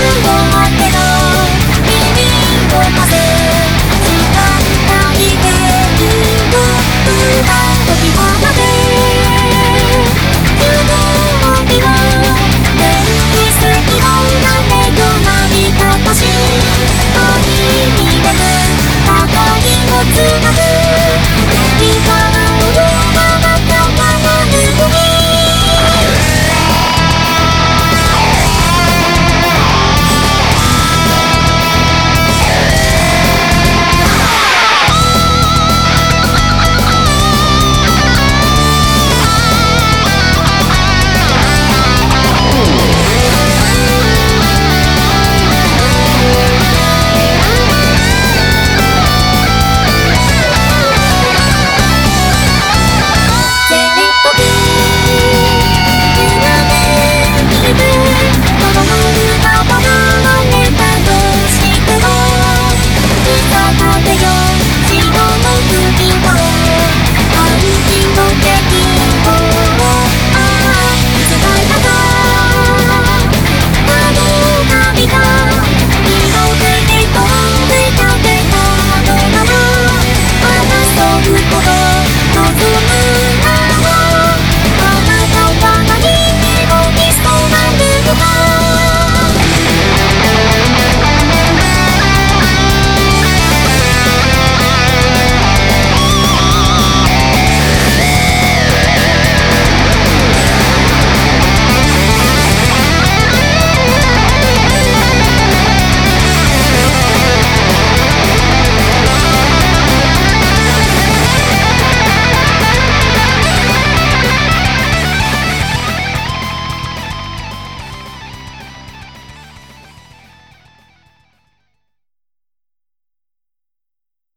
す過